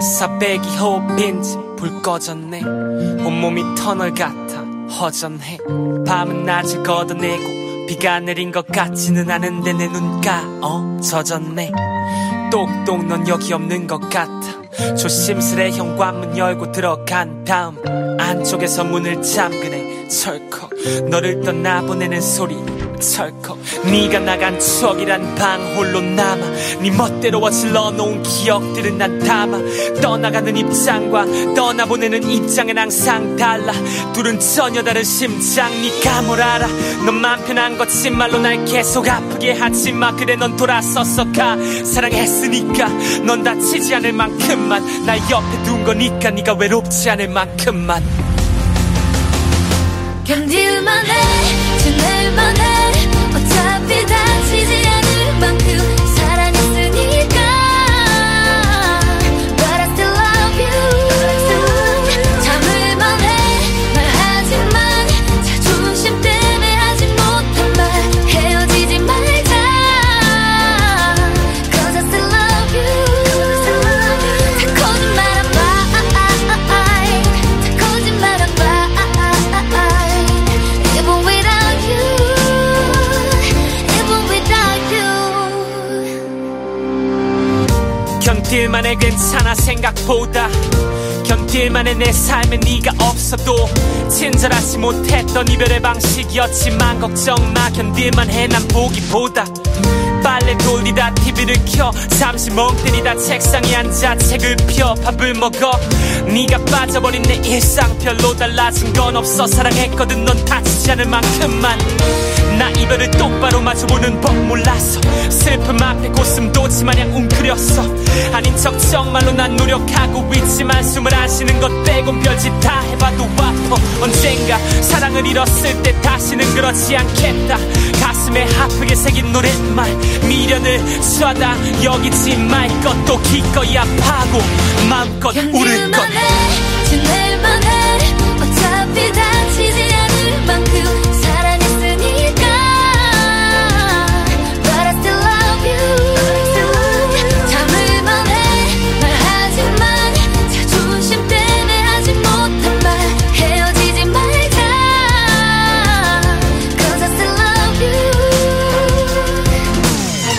사배기 호흡 빈지 불 꺼졌네. 온몸이 터널 같아 허전해. 밤은 낮을 걷어내고 비가 내린 것 같지는 않은데 내 눈가 어 젖었네. 똑똑 넌 여기 없는 것 같아. 조심스레 현관문 열고 들어간 다음 안쪽에서 문을 잠그네. 철컥 너를 떠나보내는 소리 철컥 네가 나간 추억이란 방 홀로 남아. 네 멋대로 어질러 놓은 기억들은 난 담아. 떠나가는 입장과 떠나보내는 입장은 항상 달라. 둘은 전혀 다른 심장 네가 뭘 알아. 넌맘 편한 거지 말로 날 계속 아프게 하지마. 그래 넌 돌아서서 가 사랑했으니까. 넌 다치지 않을 만큼만. 날 옆에 둔 거니까 네가 외롭지 않을 만큼만. 견딜만 해 지낼만 견딜만 해 괜찮아 생각보다. 견딜만 해 내 삶에 네가 없어도 친절하지 못했던 이별의 방식이었지만 걱정 마. 견딜만 해 난 보기보다 빨래 돌리다 TV를 켜. 잠시 멍 때리다 책상에 앉아 책을 펴. 밥을 먹어. 네가 빠져버린 내 일상 별로 달라진 건 없어. 사랑했거든. 넌 다치지 않을 만큼만. 나 이별을 똑바로 마주보는 법 몰랐어 슬픔 앞에 고슴도치 마냥 웅크렸어. 아닌 척 정말로 난 노력하고 있지만 숨을 안 쉬는 것 빼곤 별짓 다 해봐도 아파. 언젠가 사랑을 잃었을 때 다시는 그렇지 않겠다. 가슴에 아프게 새긴 노랫말 미련을 쏴다 여기지 말 것도 기꺼이 아파하고 마음껏 울을 것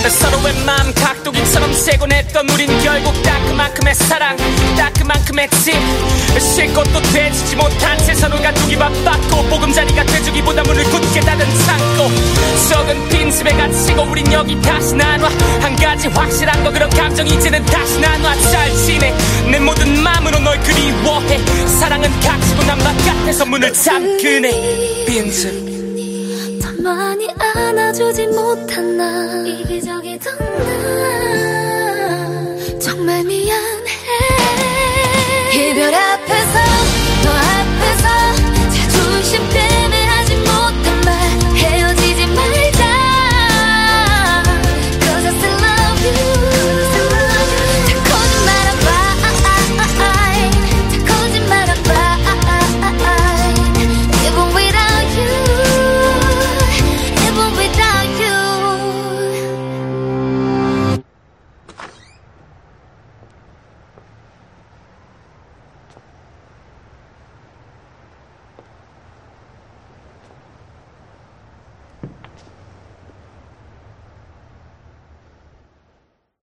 서로의 마음 각도기처럼 세곤 했던 우린 결국 딱 그만큼의 사랑 딱 그만큼의 집쉴 것도 되지지 못한 채 서로가 두기 바빴고 보금자리가 돼주기보다 문을 굳게 닫은 창고. 적은 빈집에 갇히고 우린 여기 다시 나눠. 한 가지 확실한 거 그런 감정 이제는 다시 나눠. 잘 지내. 내 모든 마음으로 널 그리워해. 사랑은 갇히고 난 바깥에서 문을 잠그네. 빈집. 더 많이 안아주지 못한 나. 이기적이던 나